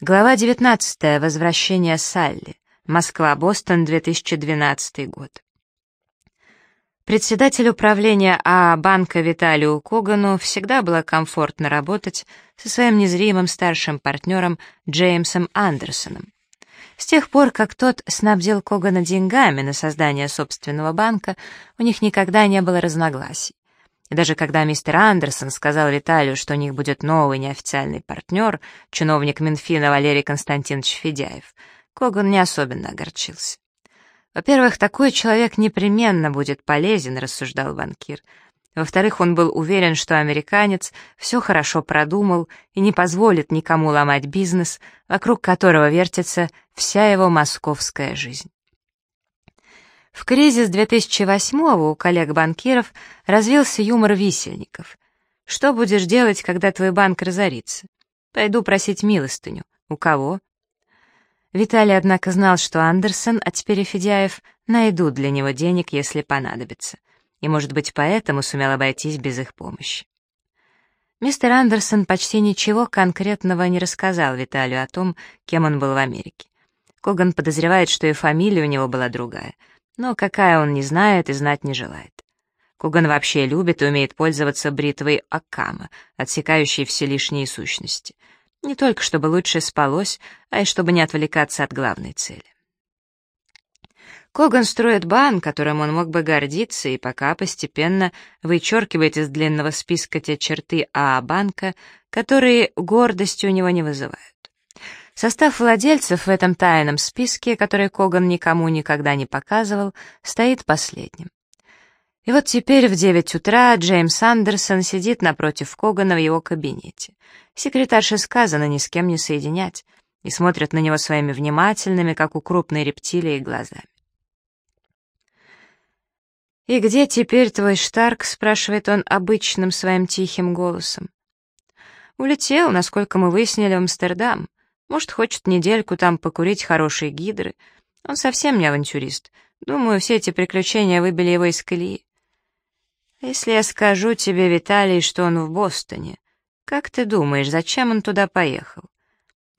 Глава 19. Возвращение Салли. Москва-Бостон, 2012 год. Председатель управления АА банка Виталию Когану всегда было комфортно работать со своим незримым старшим партнером Джеймсом Андерсоном. С тех пор, как тот снабдил Когана деньгами на создание собственного банка, у них никогда не было разногласий. И даже когда мистер Андерсон сказал Виталию, что у них будет новый неофициальный партнер, чиновник Минфина Валерий Константинович Федяев, Коган не особенно огорчился. Во-первых, такой человек непременно будет полезен, рассуждал банкир. Во-вторых, он был уверен, что американец все хорошо продумал и не позволит никому ломать бизнес, вокруг которого вертится вся его московская жизнь. В кризис 2008-го у коллег-банкиров развился юмор висельников. «Что будешь делать, когда твой банк разорится?» «Пойду просить милостыню». «У кого?» Виталий, однако, знал, что Андерсон, а теперь и Федяев, найдут для него денег, если понадобится. И, может быть, поэтому сумел обойтись без их помощи. Мистер Андерсон почти ничего конкретного не рассказал Виталию о том, кем он был в Америке. Коган подозревает, что и фамилия у него была другая — но какая он не знает и знать не желает. Куган вообще любит и умеет пользоваться бритвой Акама, отсекающей все лишние сущности. Не только чтобы лучше спалось, а и чтобы не отвлекаться от главной цели. Коган строит банк, которым он мог бы гордиться, и пока постепенно вычеркивает из длинного списка те черты АА-банка, которые гордости у него не вызывают. Состав владельцев в этом тайном списке, который Коган никому никогда не показывал, стоит последним. И вот теперь в 9 утра Джеймс Андерсон сидит напротив Когана в его кабинете. Секретарше сказано ни с кем не соединять, и смотрят на него своими внимательными, как у крупной рептилии, глазами. «И где теперь твой Штарк?» — спрашивает он обычным своим тихим голосом. «Улетел, насколько мы выяснили, в Амстердам. Может, хочет недельку там покурить хорошие гидры. Он совсем не авантюрист. Думаю, все эти приключения выбили его из колеи. Если я скажу тебе, Виталий, что он в Бостоне, как ты думаешь, зачем он туда поехал?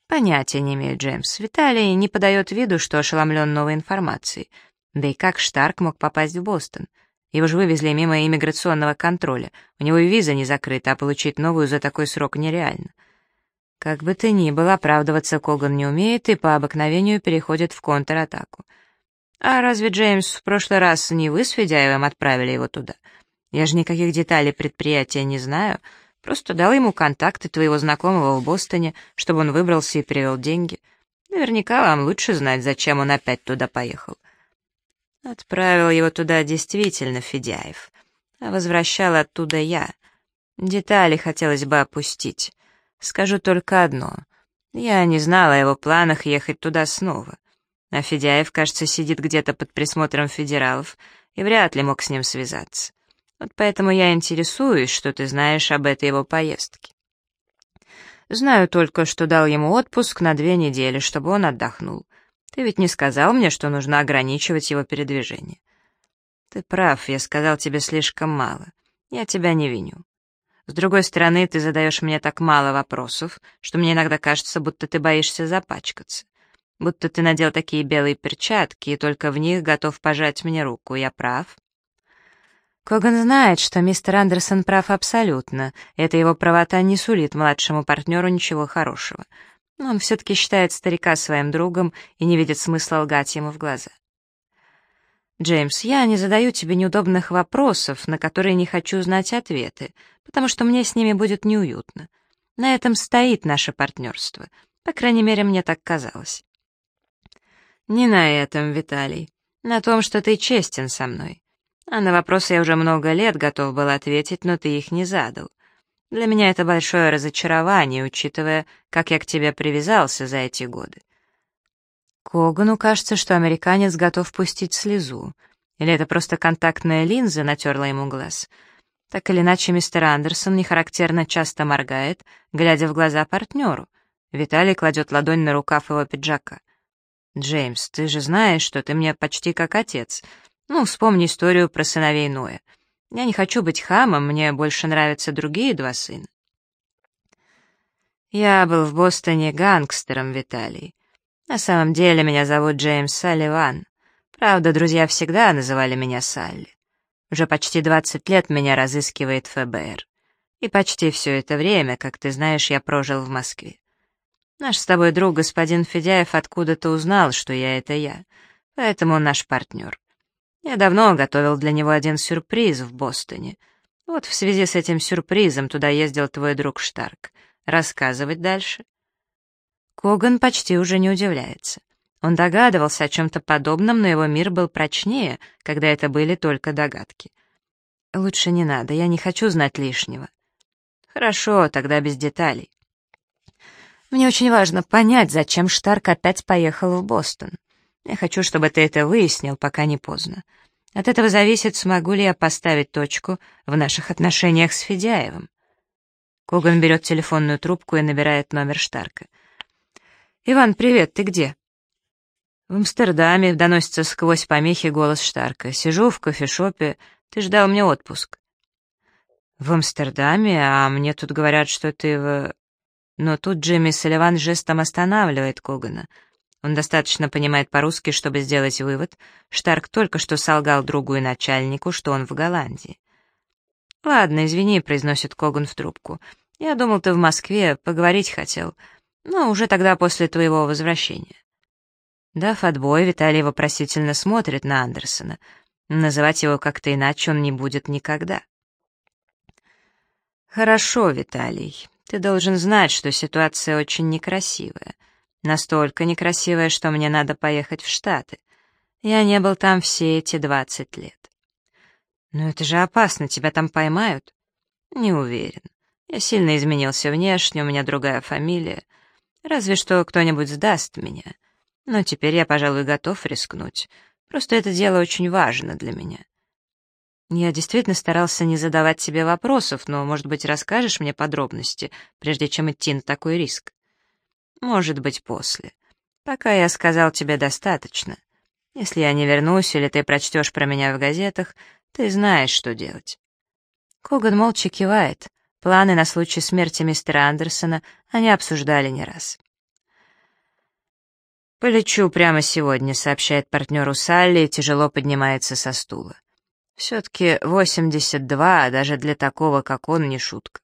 Понятия не имею, Джеймс. Виталий не подает виду, что ошеломлен новой информацией. Да и как Штарк мог попасть в Бостон? Его же вывезли мимо иммиграционного контроля. У него и виза не закрыта, а получить новую за такой срок нереально. Как бы то ни было, оправдываться Коган не умеет и по обыкновению переходит в контратаку. «А разве, Джеймс, в прошлый раз не вы с Федяевым отправили его туда? Я же никаких деталей предприятия не знаю, просто дал ему контакты твоего знакомого в Бостоне, чтобы он выбрался и привел деньги. Наверняка вам лучше знать, зачем он опять туда поехал». Отправил его туда действительно Федяев, а возвращал оттуда я. Детали хотелось бы опустить. Скажу только одно. Я не знала о его планах ехать туда снова. А Федяев, кажется, сидит где-то под присмотром федералов и вряд ли мог с ним связаться. Вот поэтому я интересуюсь, что ты знаешь об этой его поездке. Знаю только, что дал ему отпуск на две недели, чтобы он отдохнул. Ты ведь не сказал мне, что нужно ограничивать его передвижение. Ты прав, я сказал тебе слишком мало. Я тебя не виню. С другой стороны, ты задаешь мне так мало вопросов, что мне иногда кажется, будто ты боишься запачкаться. Будто ты надел такие белые перчатки и только в них готов пожать мне руку. Я прав?» Коган знает, что мистер Андерсон прав абсолютно. Эта его правота не сулит младшему партнеру ничего хорошего. Но он все-таки считает старика своим другом и не видит смысла лгать ему в глаза. «Джеймс, я не задаю тебе неудобных вопросов, на которые не хочу знать ответы, потому что мне с ними будет неуютно. На этом стоит наше партнерство. По крайней мере, мне так казалось». «Не на этом, Виталий. На том, что ты честен со мной. А на вопросы я уже много лет готов был ответить, но ты их не задал. Для меня это большое разочарование, учитывая, как я к тебе привязался за эти годы. Когану кажется, что американец готов пустить слезу. Или это просто контактная линза натерла ему глаз. Так или иначе, мистер Андерсон нехарактерно часто моргает, глядя в глаза партнеру. Виталий кладет ладонь на рукав его пиджака. «Джеймс, ты же знаешь, что ты мне почти как отец. Ну, вспомни историю про сыновей Ноя. Я не хочу быть хамом, мне больше нравятся другие два сына». Я был в Бостоне гангстером, Виталий. На самом деле меня зовут Джеймс Салливан. Правда, друзья всегда называли меня Салли. Уже почти 20 лет меня разыскивает ФБР. И почти все это время, как ты знаешь, я прожил в Москве. Наш с тобой друг господин Федяев откуда-то узнал, что я — это я, поэтому он наш партнер. Я давно готовил для него один сюрприз в Бостоне. Вот в связи с этим сюрпризом туда ездил твой друг Штарк. Рассказывать дальше?» Коган почти уже не удивляется. Он догадывался о чем-то подобном, но его мир был прочнее, когда это были только догадки. «Лучше не надо, я не хочу знать лишнего». «Хорошо, тогда без деталей». «Мне очень важно понять, зачем Штарк опять поехал в Бостон. Я хочу, чтобы ты это выяснил, пока не поздно. От этого зависит, смогу ли я поставить точку в наших отношениях с Федяевым. Коган берет телефонную трубку и набирает номер Штарка. «Иван, привет, ты где?» «В Амстердаме», — доносится сквозь помехи голос Штарка. «Сижу в кофешопе. Ты ждал мне отпуск». «В Амстердаме? А мне тут говорят, что ты в...» Но тут Джимми Салливан жестом останавливает Когана. Он достаточно понимает по-русски, чтобы сделать вывод. Штарк только что солгал другу и начальнику, что он в Голландии. «Ладно, извини», — произносит Коган в трубку. «Я думал, ты в Москве, поговорить хотел. Но уже тогда после твоего возвращения». Дав отбой, Виталий вопросительно смотрит на Андерсона. Называть его как-то иначе он не будет никогда. «Хорошо, Виталий. Ты должен знать, что ситуация очень некрасивая. Настолько некрасивая, что мне надо поехать в Штаты. Я не был там все эти двадцать лет. «Но это же опасно, тебя там поймают?» «Не уверен. Я сильно изменился внешне, у меня другая фамилия. Разве что кто-нибудь сдаст меня. Но теперь я, пожалуй, готов рискнуть. Просто это дело очень важно для меня». «Я действительно старался не задавать тебе вопросов, но, может быть, расскажешь мне подробности, прежде чем идти на такой риск?» «Может быть, после. Пока я сказал тебе достаточно. Если я не вернусь или ты прочтешь про меня в газетах, ты знаешь, что делать». Коган молча кивает. Планы на случай смерти мистера Андерсона они обсуждали не раз. «Полечу прямо сегодня», — сообщает партнеру Салли и тяжело поднимается со стула. «Все-таки 82, даже для такого, как он, не шутка».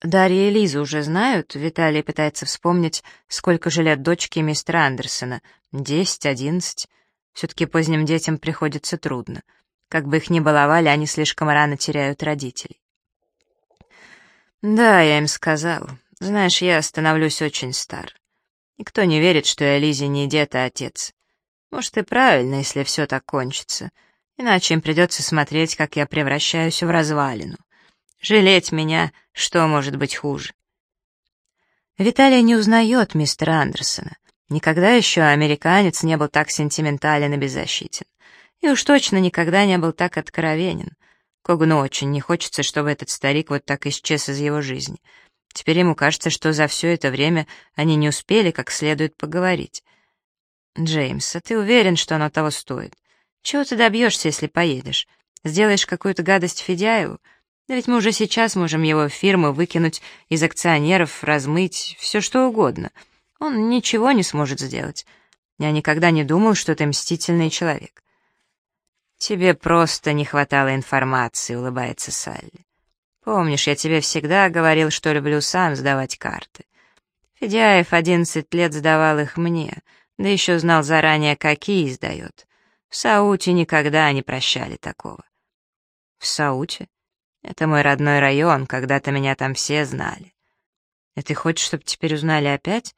Дарья и Лиза уже знают, Виталий пытается вспомнить, сколько же лет дочке мистера Андерсона. Десять, одиннадцать. Все-таки поздним детям приходится трудно. Как бы их ни баловали, они слишком рано теряют родителей. Да, я им сказал. Знаешь, я становлюсь очень стар. Никто не верит, что я Лизе не дед, а отец. Может, и правильно, если все так кончится. Иначе им придется смотреть, как я превращаюсь в развалину. Жалеть меня, что может быть хуже. Виталий не узнает мистера Андерсона. Никогда еще американец не был так сентиментален и беззащитен. И уж точно никогда не был так откровенен. Когану очень не хочется, чтобы этот старик вот так исчез из его жизни. Теперь ему кажется, что за все это время они не успели как следует поговорить. «Джеймс, а ты уверен, что оно того стоит? Чего ты добьешься, если поедешь? Сделаешь какую-то гадость Федяеву? Да ведь мы уже сейчас можем его фирму выкинуть из акционеров, размыть, все что угодно». Он ничего не сможет сделать. Я никогда не думал, что ты мстительный человек. Тебе просто не хватало информации, улыбается Салли. Помнишь, я тебе всегда говорил, что люблю сам сдавать карты. Федяев одиннадцать лет сдавал их мне, да еще знал заранее, какие сдает. В Сауте никогда не прощали такого. В Сауте? Это мой родной район, когда-то меня там все знали. И ты хочешь, чтобы теперь узнали опять?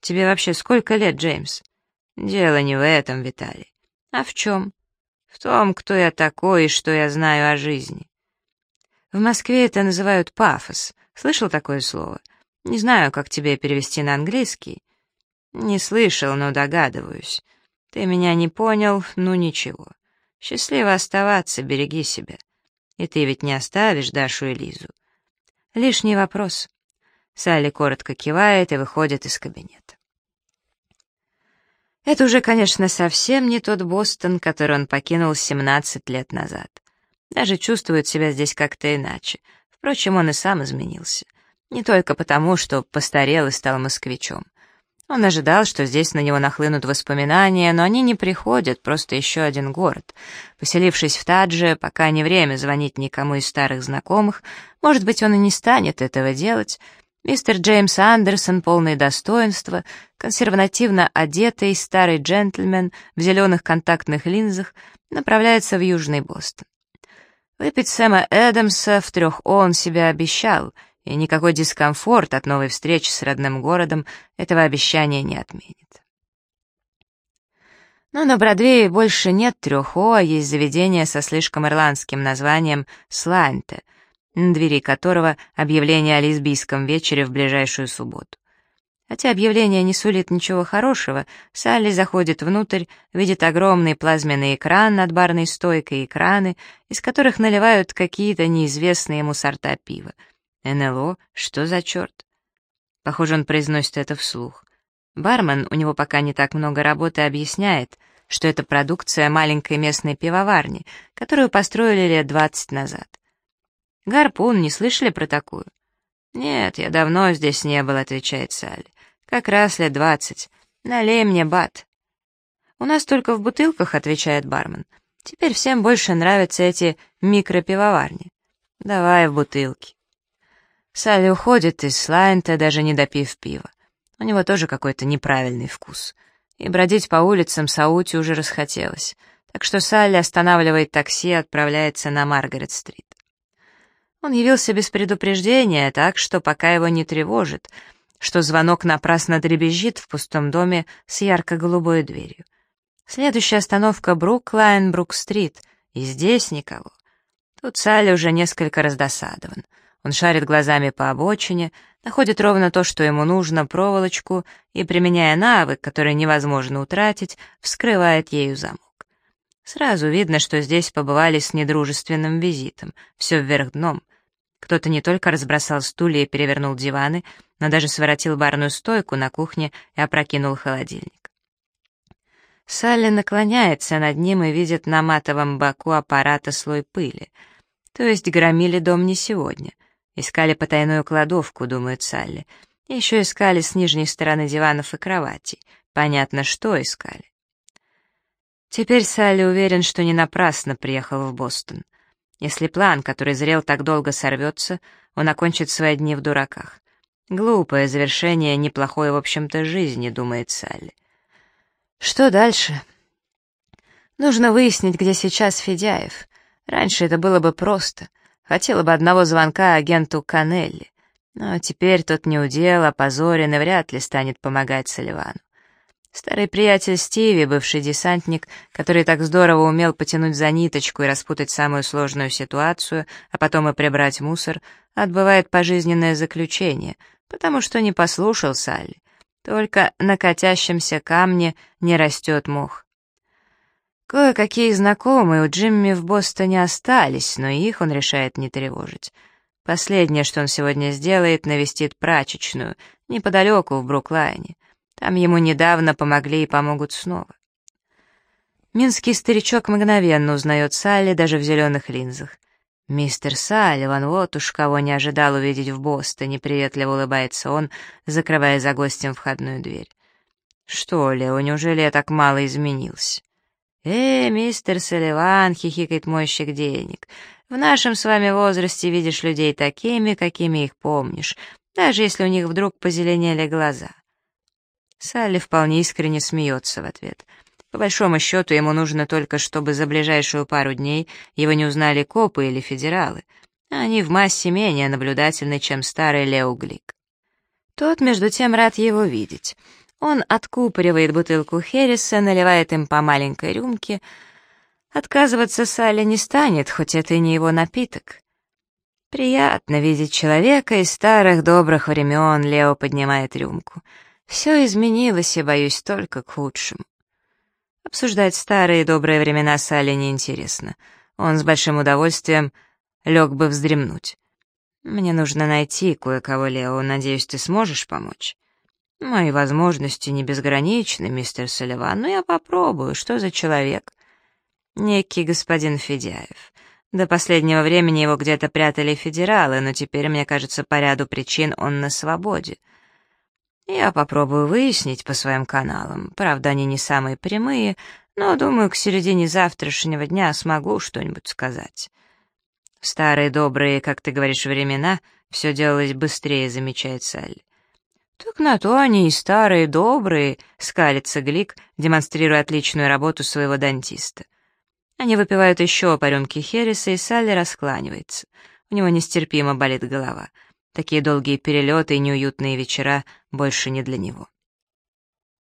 Тебе вообще сколько лет, Джеймс? Дело не в этом, Виталий. А в чем? В том, кто я такой и что я знаю о жизни. В Москве это называют пафос. Слышал такое слово? Не знаю, как тебе перевести на английский. Не слышал, но догадываюсь. Ты меня не понял, ну ничего. Счастливо оставаться, береги себя. И ты ведь не оставишь Дашу и Лизу. Лишний вопрос. Салли коротко кивает и выходит из кабинета. Это уже, конечно, совсем не тот Бостон, который он покинул 17 лет назад. Даже чувствует себя здесь как-то иначе. Впрочем, он и сам изменился. Не только потому, что постарел и стал москвичом. Он ожидал, что здесь на него нахлынут воспоминания, но они не приходят, просто еще один город. Поселившись в Тадже, пока не время звонить никому из старых знакомых, может быть, он и не станет этого делать, мистер Джеймс Андерсон, полный достоинства, консервативно одетый старый джентльмен в зеленых контактных линзах, направляется в Южный Бостон. Выпить Сэма Эдамса в трех он себя обещал — и никакой дискомфорт от новой встречи с родным городом этого обещания не отменит. Но на Бродвее больше нет трех О, а есть заведение со слишком ирландским названием «Сланте», двери которого объявление о лесбийском вечере в ближайшую субботу. Хотя объявление не сулит ничего хорошего, Салли заходит внутрь, видит огромный плазменный экран над барной стойкой и экраны, из которых наливают какие-то неизвестные ему сорта пива — НЛО? Что за черт? Похоже, он произносит это вслух. Бармен, у него пока не так много работы, объясняет, что это продукция маленькой местной пивоварни, которую построили лет двадцать назад. «Гарпун, не слышали про такую?» «Нет, я давно здесь не был», — отвечает Салли. «Как раз лет двадцать. Налей мне бат». «У нас только в бутылках», — отвечает бармен. «Теперь всем больше нравятся эти микропивоварни. Давай в бутылки». Салли уходит из Слайнта, даже не допив пива. У него тоже какой-то неправильный вкус. И бродить по улицам Саути уже расхотелось. Так что Салли останавливает такси и отправляется на Маргарет-стрит. Он явился без предупреждения, так что пока его не тревожит, что звонок напрасно дребезжит в пустом доме с ярко-голубой дверью. Следующая остановка Бруклайн, Брук-стрит, и здесь никого. Тут Салли уже несколько раздосадован — он шарит глазами по обочине, находит ровно то, что ему нужно, проволочку, и, применяя навык, который невозможно утратить, вскрывает ею замок. Сразу видно, что здесь побывали с недружественным визитом, все вверх дном. Кто-то не только разбросал стулья и перевернул диваны, но даже своротил барную стойку на кухне и опрокинул холодильник. Салли наклоняется над ним и видит на матовом боку аппарата слой пыли. То есть громили дом не сегодня — Искали потайную кладовку, думает Салли. Еще искали с нижней стороны диванов и кроватей. Понятно, что искали. Теперь Салли уверен, что не напрасно приехал в Бостон. Если план, который зрел так долго, сорвется, он окончит свои дни в дураках. Глупое завершение неплохой, в общем-то, жизни, думает Салли. Что дальше? Нужно выяснить, где сейчас Федяев. Раньше это было бы просто. Хотела бы одного звонка агенту Канелли. Но теперь тот не удел, опозорен и вряд ли станет помогать Соливану. Старый приятель Стиви, бывший десантник, который так здорово умел потянуть за ниточку и распутать самую сложную ситуацию, а потом и прибрать мусор, отбывает пожизненное заключение, потому что не послушал Салли. Только на катящемся камне не растет мох. Кое-какие знакомые у Джимми в Бостоне остались, но их он решает не тревожить. Последнее, что он сегодня сделает, навестит прачечную, неподалеку в Бруклайне. Там ему недавно помогли и помогут снова. Минский старичок мгновенно узнает Салли даже в зеленых линзах. «Мистер Салливан, вот уж кого не ожидал увидеть в Бостоне», — приветливо улыбается он, закрывая за гостем входную дверь. «Что, Лео, неужели я так мало изменился?» «Э, мистер Салливан», — хихикает мойщик денег, — «в нашем с вами возрасте видишь людей такими, какими их помнишь, даже если у них вдруг позеленели глаза». Салли вполне искренне смеется в ответ. По большому счету ему нужно только, чтобы за ближайшую пару дней его не узнали копы или федералы. Они в массе менее наблюдательны, чем старый Лео Глик. Тот, между тем, рад его видеть. Он откупоривает бутылку Херриса, наливает им по маленькой рюмке. Отказываться Салли не станет, хоть это и не его напиток. Приятно видеть человека из старых добрых времен, Лео поднимает рюмку. Все изменилось, и, боюсь, только к худшему. Обсуждать старые добрые времена Салли неинтересно. Он с большим удовольствием лег бы вздремнуть. Мне нужно найти кое-кого, Лео, надеюсь, ты сможешь помочь. Мои возможности не безграничны, мистер Салливан, но я попробую, что за человек. Некий господин Федяев. До последнего времени его где-то прятали федералы, но теперь, мне кажется, по ряду причин он на свободе. Я попробую выяснить по своим каналам. Правда, они не самые прямые, но, думаю, к середине завтрашнего дня смогу что-нибудь сказать. В старые добрые, как ты говоришь, времена все делалось быстрее, замечает Салли. «Так на то они и старые, добрые», — скалится Глик, демонстрируя отличную работу своего дантиста. Они выпивают еще по рюмке Хереса, и Салли раскланивается. У него нестерпимо болит голова. Такие долгие перелеты и неуютные вечера больше не для него.